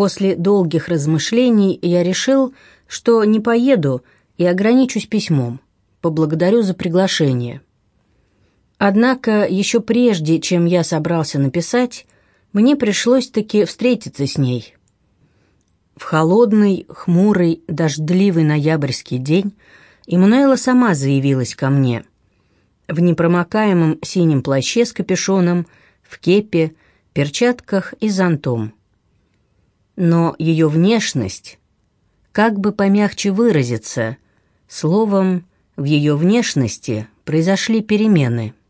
После долгих размышлений я решил, что не поеду и ограничусь письмом. Поблагодарю за приглашение. Однако еще прежде, чем я собрался написать, мне пришлось таки встретиться с ней. В холодный, хмурый, дождливый ноябрьский день Эммануэла сама заявилась ко мне. В непромокаемом синем плаще с капюшоном, в кепе, перчатках и зонтом. Но ее внешность, как бы помягче выразиться, словом, в ее внешности произошли перемены –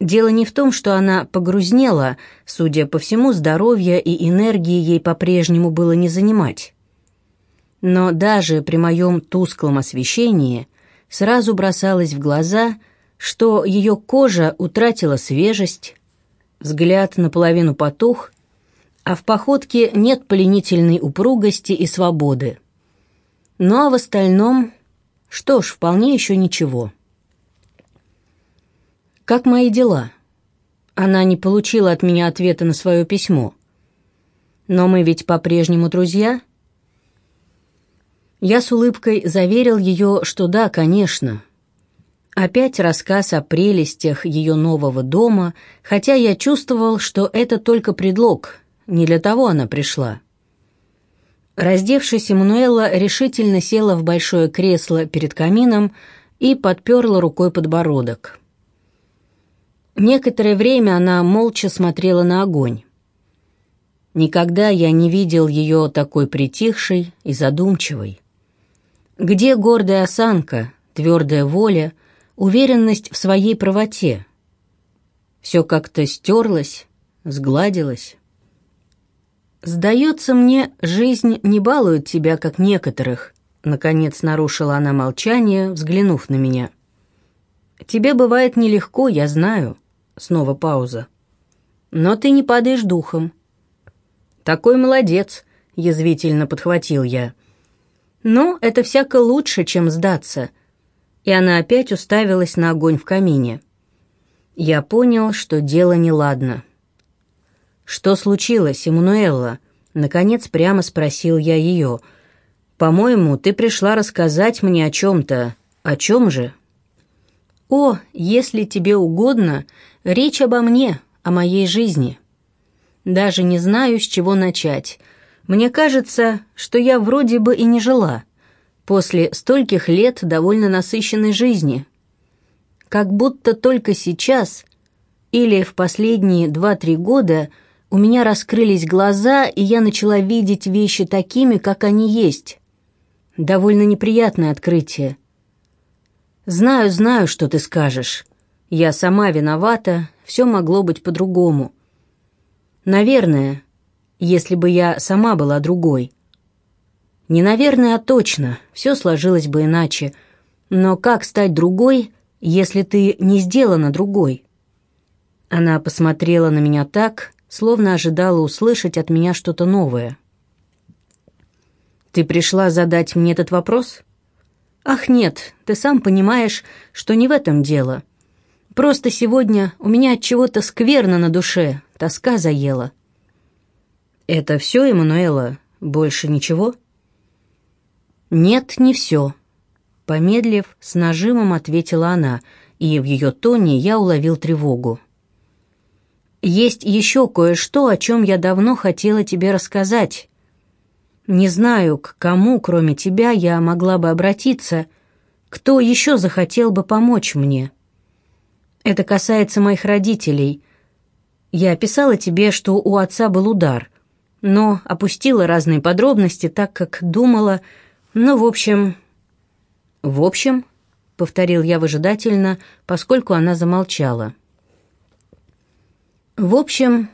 Дело не в том, что она погрузнела, судя по всему, здоровья и энергии ей по-прежнему было не занимать. Но даже при моем тусклом освещении сразу бросалось в глаза, что ее кожа утратила свежесть, взгляд наполовину потух, а в походке нет пленительной упругости и свободы. Ну а в остальном, что ж, вполне еще ничего. «Как мои дела?» Она не получила от меня ответа на свое письмо. «Но мы ведь по-прежнему друзья?» Я с улыбкой заверил ее, что да, конечно. Опять рассказ о прелестях ее нового дома, хотя я чувствовал, что это только предлог, не для того она пришла. Раздевшись, Эммануэла решительно села в большое кресло перед камином и подперла рукой подбородок. Некоторое время она молча смотрела на огонь. Никогда я не видел ее такой притихшей и задумчивой. Где гордая осанка, твердая воля, уверенность в своей правоте? Все как-то стерлось, сгладилось. «Сдается мне, жизнь не балует тебя, как некоторых», — наконец нарушила она молчание, взглянув на меня. «Тебе бывает нелегко, я знаю. Снова пауза. «Но ты не падаешь духом». «Такой молодец», — язвительно подхватил я. «Ну, это всяко лучше, чем сдаться». И она опять уставилась на огонь в камине. Я понял, что дело неладно. «Что случилось, Эммануэлла?» Наконец прямо спросил я ее. «По-моему, ты пришла рассказать мне о чем-то. О чем же?» «О, если тебе угодно, речь обо мне, о моей жизни. Даже не знаю, с чего начать. Мне кажется, что я вроде бы и не жила. После стольких лет довольно насыщенной жизни. Как будто только сейчас, или в последние два-три года, у меня раскрылись глаза, и я начала видеть вещи такими, как они есть. Довольно неприятное открытие. «Знаю, знаю, что ты скажешь. Я сама виновата, все могло быть по-другому. Наверное, если бы я сама была другой. Не наверное, а точно, все сложилось бы иначе. Но как стать другой, если ты не сделана другой?» Она посмотрела на меня так, словно ожидала услышать от меня что-то новое. «Ты пришла задать мне этот вопрос?» «Ах, нет, ты сам понимаешь, что не в этом дело. Просто сегодня у меня от чего-то скверно на душе, тоска заела». «Это все, Эммануэла? Больше ничего?» «Нет, не все», — помедлив, с нажимом ответила она, и в ее тоне я уловил тревогу. «Есть еще кое-что, о чем я давно хотела тебе рассказать, не знаю, к кому, кроме тебя, я могла бы обратиться. Кто еще захотел бы помочь мне? Это касается моих родителей. Я описала тебе, что у отца был удар, но опустила разные подробности, так как думала... Ну, в общем... В общем, повторил я выжидательно, поскольку она замолчала. В общем,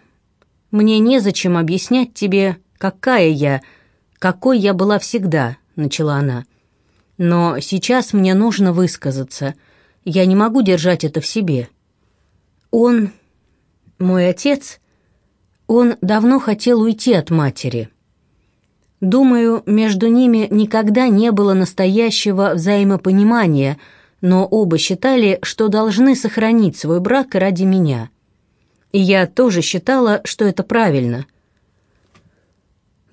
мне незачем объяснять тебе, какая я, какой я была всегда», — начала она. «Но сейчас мне нужно высказаться. Я не могу держать это в себе. Он, мой отец, он давно хотел уйти от матери. Думаю, между ними никогда не было настоящего взаимопонимания, но оба считали, что должны сохранить свой брак ради меня. И я тоже считала, что это правильно —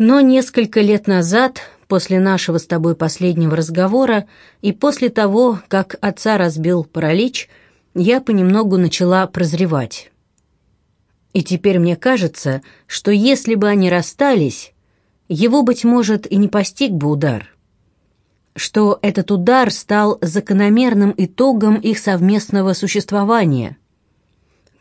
Но несколько лет назад, после нашего с тобой последнего разговора и после того, как отца разбил паралич, я понемногу начала прозревать. И теперь мне кажется, что если бы они расстались, его, быть может, и не постиг бы удар. Что этот удар стал закономерным итогом их совместного существования.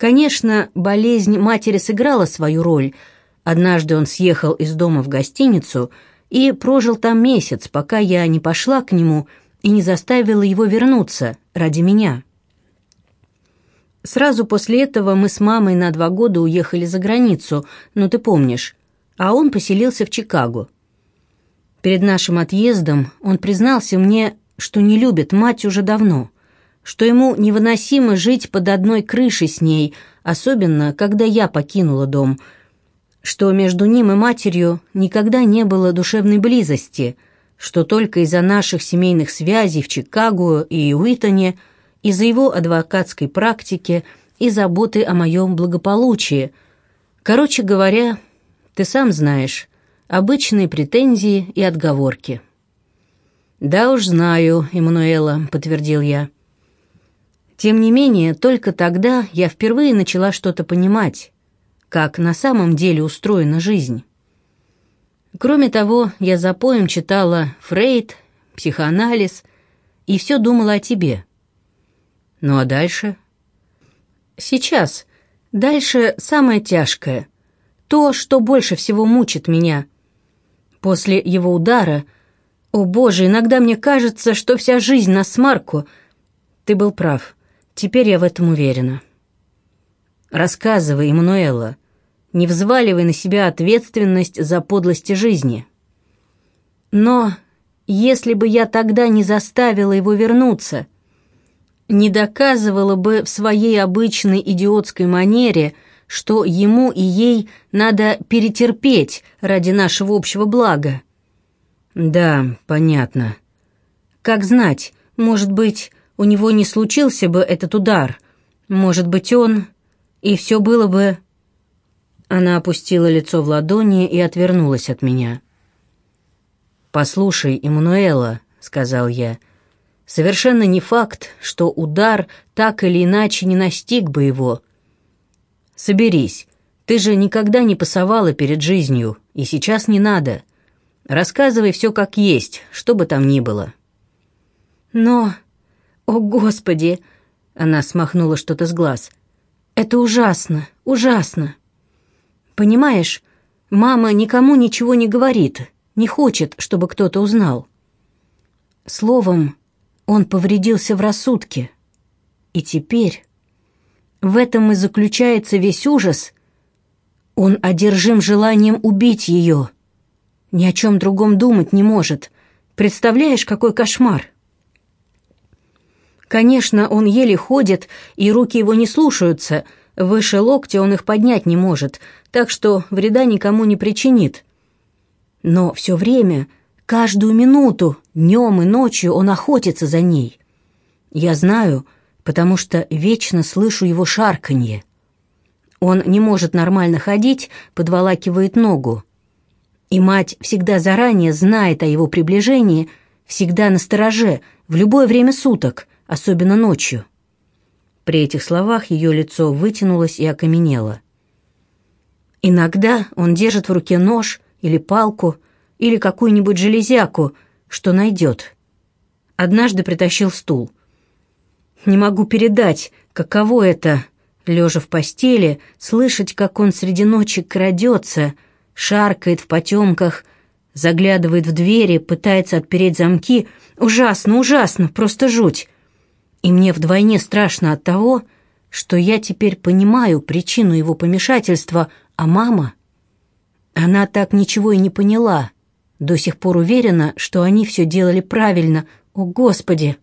Конечно, болезнь матери сыграла свою роль — Однажды он съехал из дома в гостиницу и прожил там месяц, пока я не пошла к нему и не заставила его вернуться ради меня. Сразу после этого мы с мамой на два года уехали за границу, ну ты помнишь, а он поселился в Чикаго. Перед нашим отъездом он признался мне, что не любит мать уже давно, что ему невыносимо жить под одной крышей с ней, особенно когда я покинула дом – что между ним и матерью никогда не было душевной близости, что только из-за наших семейных связей в Чикаго и Уитоне, из-за его адвокатской практики и заботы о моем благополучии. Короче говоря, ты сам знаешь, обычные претензии и отговорки. «Да уж знаю, Эммануэла», — подтвердил я. Тем не менее, только тогда я впервые начала что-то понимать, как на самом деле устроена жизнь. Кроме того, я за поем читала Фрейд, психоанализ и все думала о тебе. Ну а дальше? Сейчас. Дальше самое тяжкое. То, что больше всего мучит меня. После его удара... О, Боже, иногда мне кажется, что вся жизнь на смарку. Ты был прав. Теперь я в этом уверена. Рассказывай, Эммануэла не взваливай на себя ответственность за подлости жизни. Но если бы я тогда не заставила его вернуться, не доказывала бы в своей обычной идиотской манере, что ему и ей надо перетерпеть ради нашего общего блага. Да, понятно. Как знать, может быть, у него не случился бы этот удар, может быть, он... И все было бы она опустила лицо в ладони и отвернулась от меня. «Послушай, Эммануэла», — сказал я, — «совершенно не факт, что удар так или иначе не настиг бы его. Соберись, ты же никогда не пасовала перед жизнью, и сейчас не надо. Рассказывай все как есть, что бы там ни было». «Но... О, Господи!» — она смахнула что-то с глаз. «Это ужасно, ужасно!» Понимаешь, мама никому ничего не говорит, не хочет, чтобы кто-то узнал. Словом, он повредился в рассудке. И теперь в этом и заключается весь ужас. Он одержим желанием убить ее. Ни о чем другом думать не может. Представляешь, какой кошмар? Конечно, он еле ходит, и руки его не слушаются — Выше локтя он их поднять не может, так что вреда никому не причинит. Но все время, каждую минуту, днем и ночью он охотится за ней. Я знаю, потому что вечно слышу его шарканье. Он не может нормально ходить, подволакивает ногу. И мать всегда заранее знает о его приближении, всегда на стороже, в любое время суток, особенно ночью. При этих словах ее лицо вытянулось и окаменело. Иногда он держит в руке нож или палку, или какую-нибудь железяку, что найдет. Однажды притащил стул. Не могу передать, каково это, лежа в постели, слышать, как он среди ночи крадется, шаркает в потемках, заглядывает в двери, пытается отпереть замки. Ужасно, ужасно, просто жуть. И мне вдвойне страшно от того, что я теперь понимаю причину его помешательства, а мама... Она так ничего и не поняла. До сих пор уверена, что они все делали правильно. О, Господи!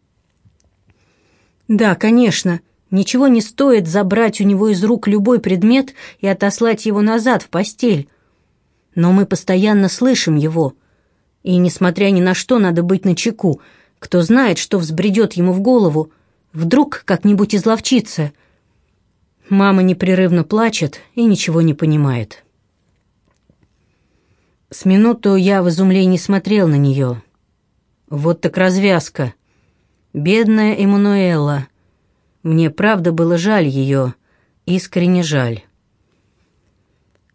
Да, конечно, ничего не стоит забрать у него из рук любой предмет и отослать его назад в постель. Но мы постоянно слышим его. И, несмотря ни на что, надо быть начеку. Кто знает, что взбредет ему в голову, Вдруг как-нибудь изловчится. Мама непрерывно плачет и ничего не понимает. С минуту я в изумлении смотрел на нее. Вот так развязка. Бедная Эммануэла. Мне правда было жаль ее, искренне жаль.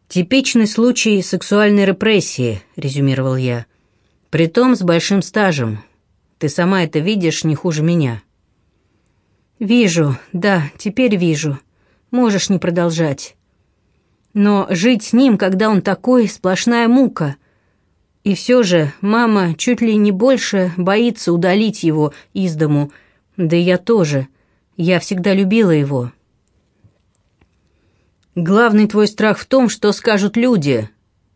«Типичный случай сексуальной репрессии», — резюмировал я. «Притом с большим стажем. Ты сама это видишь не хуже меня». «Вижу, да, теперь вижу. Можешь не продолжать. Но жить с ним, когда он такой, сплошная мука. И все же мама чуть ли не больше боится удалить его из дому. Да и я тоже. Я всегда любила его». Главный твой страх в том, что скажут люди,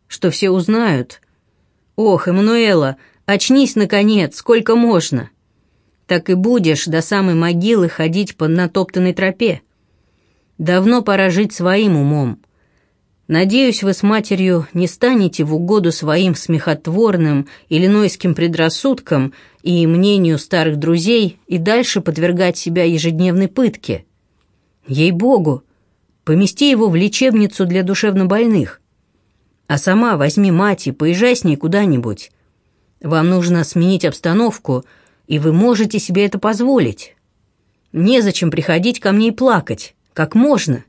что все узнают. Ох, Эммануэла, очнись, наконец, сколько можно. Так и будешь до самой могилы ходить по натоптанной тропе. Давно пора жить своим умом. Надеюсь, вы с матерью не станете в угоду своим смехотворным иллинойским предрассудкам и мнению старых друзей и дальше подвергать себя ежедневной пытке. Ей-богу, Помести его в лечебницу для душевнобольных. А сама возьми мать и поезжай с ней куда-нибудь. Вам нужно сменить обстановку, и вы можете себе это позволить. Незачем приходить ко мне и плакать. Как можно?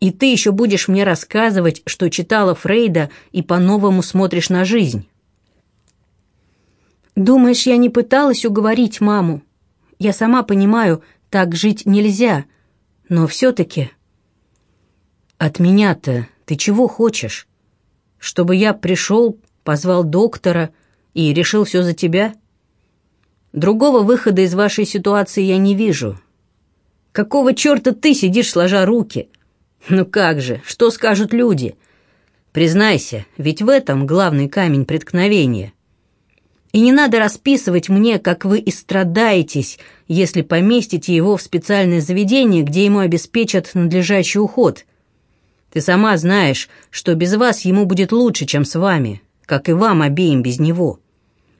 И ты еще будешь мне рассказывать, что читала Фрейда и по-новому смотришь на жизнь. Думаешь, я не пыталась уговорить маму? Я сама понимаю, так жить нельзя, но все-таки... «От меня-то ты чего хочешь? Чтобы я пришел, позвал доктора и решил все за тебя? Другого выхода из вашей ситуации я не вижу. Какого черта ты сидишь, сложа руки? Ну как же, что скажут люди? Признайся, ведь в этом главный камень преткновения. И не надо расписывать мне, как вы и страдаетесь, если поместите его в специальное заведение, где ему обеспечат надлежащий уход – ты сама знаешь, что без вас ему будет лучше, чем с вами, как и вам обеим без него.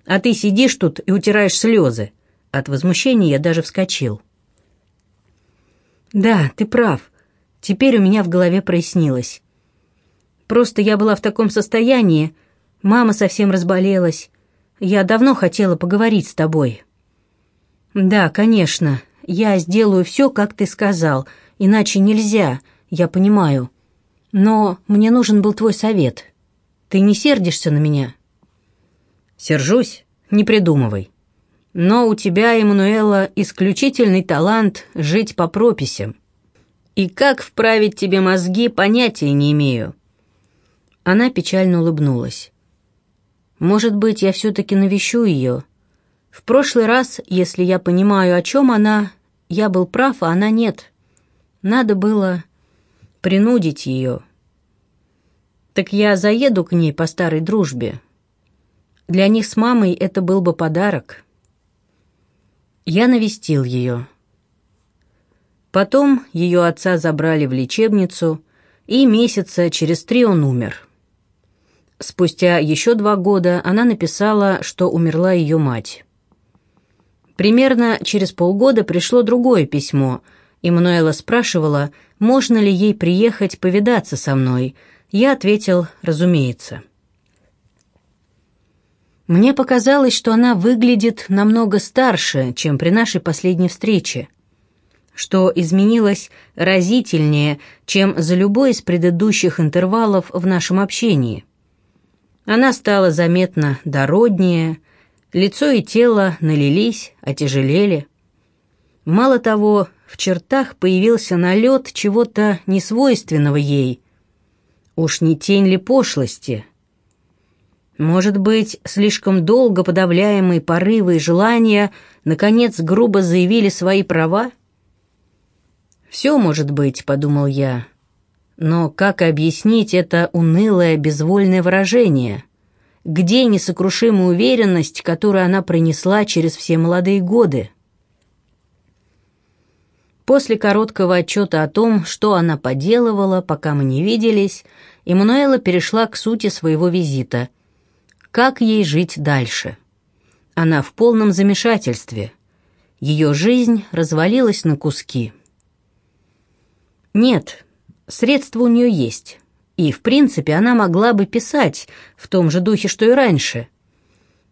А ты сидишь тут и утираешь слезы. От возмущения я даже вскочил. Да, ты прав. Теперь у меня в голове прояснилось. Просто я была в таком состоянии, мама совсем разболелась. Я давно хотела поговорить с тобой. Да, конечно, я сделаю все, как ты сказал, иначе нельзя, я понимаю. Но мне нужен был твой совет. Ты не сердишься на меня?» «Сержусь? Не придумывай. Но у тебя, Эммануэла, исключительный талант жить по прописям. И как вправить тебе мозги, понятия не имею». Она печально улыбнулась. «Может быть, я все-таки навещу ее. В прошлый раз, если я понимаю, о чем она, я был прав, а она нет. Надо было принудить ее. Так я заеду к ней по старой дружбе. Для них с мамой это был бы подарок. Я навестил ее. Потом ее отца забрали в лечебницу, и месяца через три он умер. Спустя еще два года она написала, что умерла ее мать. Примерно через полгода пришло другое письмо — и Мануэла спрашивала, можно ли ей приехать повидаться со мной. Я ответил, разумеется. Мне показалось, что она выглядит намного старше, чем при нашей последней встрече, что изменилось разительнее, чем за любой из предыдущих интервалов в нашем общении. Она стала заметно дороднее, лицо и тело налились, отяжелели. Мало того, в чертах появился налет чего-то несвойственного ей. Уж не тень ли пошлости? Может быть, слишком долго подавляемые порывы и желания наконец грубо заявили свои права? «Все может быть», — подумал я. Но как объяснить это унылое, безвольное выражение? Где несокрушимая уверенность, которую она пронесла через все молодые годы? После короткого отчета о том, что она поделывала, пока мы не виделись, Эммануэла перешла к сути своего визита. Как ей жить дальше? Она в полном замешательстве. Ее жизнь развалилась на куски. Нет, средства у нее есть. И, в принципе, она могла бы писать в том же духе, что и раньше.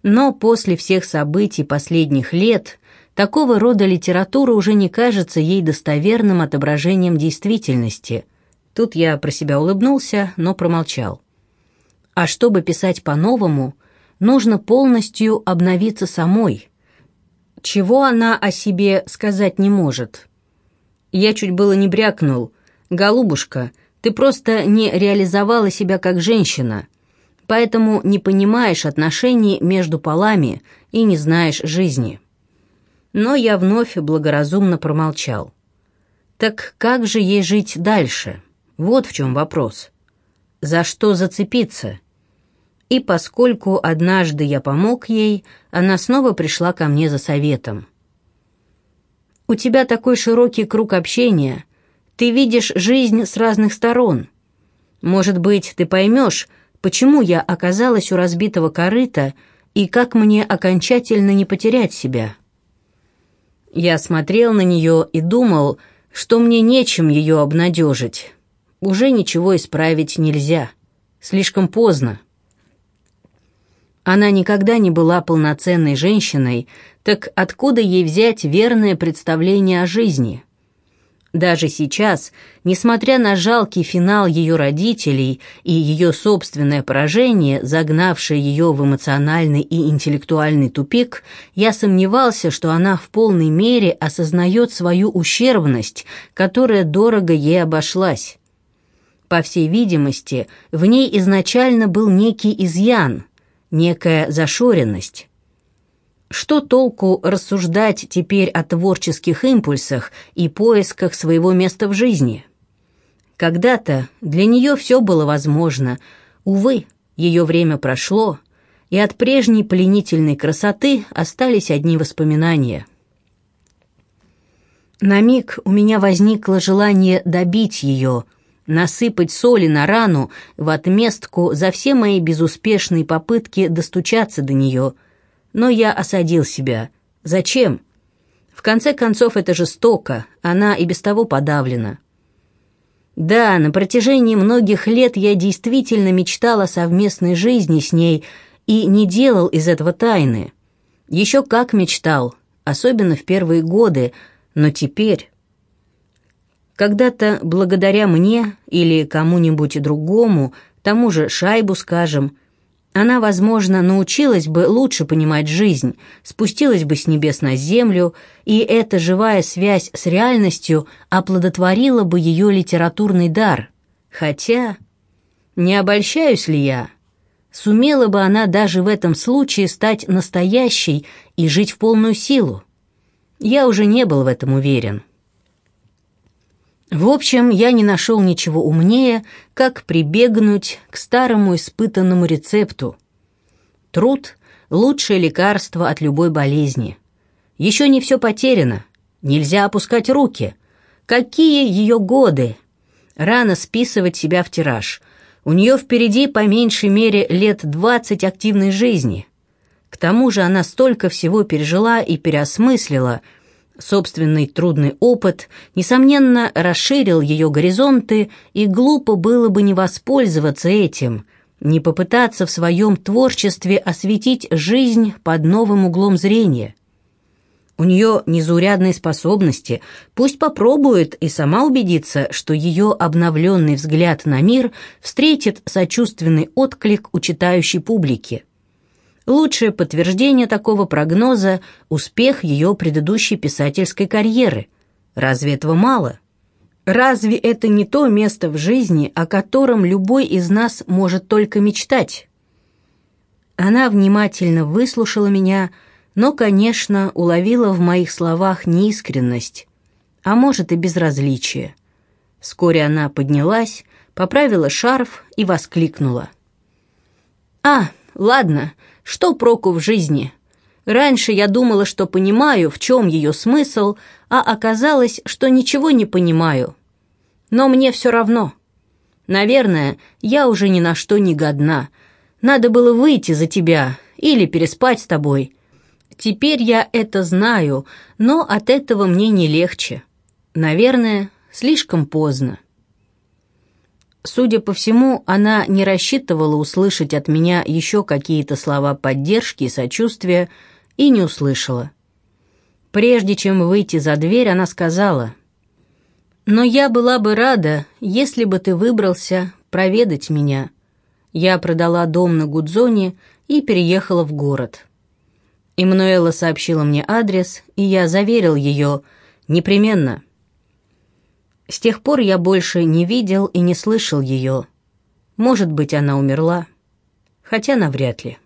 Но после всех событий последних лет такого рода литература уже не кажется ей достоверным отображением действительности. Тут я про себя улыбнулся, но промолчал. А чтобы писать по-новому, нужно полностью обновиться самой. Чего она о себе сказать не может? Я чуть было не брякнул. «Голубушка, ты просто не реализовала себя как женщина, поэтому не понимаешь отношений между полами и не знаешь жизни». Но я вновь благоразумно промолчал. Так как же ей жить дальше? Вот в чем вопрос. За что зацепиться? И поскольку однажды я помог ей, она снова пришла ко мне за советом. «У тебя такой широкий круг общения. Ты видишь жизнь с разных сторон. Может быть, ты поймешь, почему я оказалась у разбитого корыта и как мне окончательно не потерять себя». Я смотрел на нее и думал, что мне нечем ее обнадежить. Уже ничего исправить нельзя. Слишком поздно. Она никогда не была полноценной женщиной, так откуда ей взять верное представление о жизни? Даже сейчас, несмотря на жалкий финал ее родителей и ее собственное поражение, загнавшее ее в эмоциональный и интеллектуальный тупик, я сомневался, что она в полной мере осознает свою ущербность, которая дорого ей обошлась. По всей видимости, в ней изначально был некий изъян, некая зашоренность. Что толку рассуждать теперь о творческих импульсах и поисках своего места в жизни? Когда-то для нее все было возможно. Увы, ее время прошло, и от прежней пленительной красоты остались одни воспоминания. На миг у меня возникло желание добить ее, насыпать соли на рану в отместку за все мои безуспешные попытки достучаться до нее – но я осадил себя. Зачем? В конце концов, это жестоко, она и без того подавлена. Да, на протяжении многих лет я действительно мечтал о совместной жизни с ней и не делал из этого тайны. Еще как мечтал, особенно в первые годы, но теперь... Когда-то благодаря мне или кому-нибудь другому, тому же Шайбу, скажем, она, возможно, научилась бы лучше понимать жизнь, спустилась бы с небес на землю, и эта живая связь с реальностью оплодотворила бы ее литературный дар. Хотя, не обольщаюсь ли я? Сумела бы она даже в этом случае стать настоящей и жить в полную силу? Я уже не был в этом уверен. В общем, я не нашел ничего умнее, как прибегнуть к старому испытанному рецепту. Труд – лучшее лекарство от любой болезни. Еще не все потеряно, нельзя опускать руки. Какие ее годы? Рано списывать себя в тираж. У нее впереди по меньшей мере лет двадцать активной жизни. К тому же она столько всего пережила и переосмыслила – Собственный трудный опыт, несомненно, расширил ее горизонты, и глупо было бы не воспользоваться этим, не попытаться в своем творчестве осветить жизнь под новым углом зрения. У нее незаурядные способности, пусть попробует и сама убедиться, что ее обновленный взгляд на мир встретит сочувственный отклик у читающей публики. Лучшее подтверждение такого прогноза – успех ее предыдущей писательской карьеры. Разве этого мало? Разве это не то место в жизни, о котором любой из нас может только мечтать? Она внимательно выслушала меня, но, конечно, уловила в моих словах неискренность, а может и безразличие. Вскоре она поднялась, поправила шарф и воскликнула. «А, ладно, что проку в жизни? Раньше я думала, что понимаю, в чем ее смысл, а оказалось, что ничего не понимаю. Но мне все равно. Наверное, я уже ни на что не годна. Надо было выйти за тебя или переспать с тобой. Теперь я это знаю, но от этого мне не легче. Наверное, слишком поздно. Судя по всему, она не рассчитывала услышать от меня еще какие-то слова поддержки и сочувствия, и не услышала. Прежде чем выйти за дверь, она сказала, «Но я была бы рада, если бы ты выбрался проведать меня. Я продала дом на Гудзоне и переехала в город». Эммануэла сообщила мне адрес, и я заверил ее «непременно». С тех пор я больше не видел и не слышал ее. Может быть, она умерла, хотя навряд ли.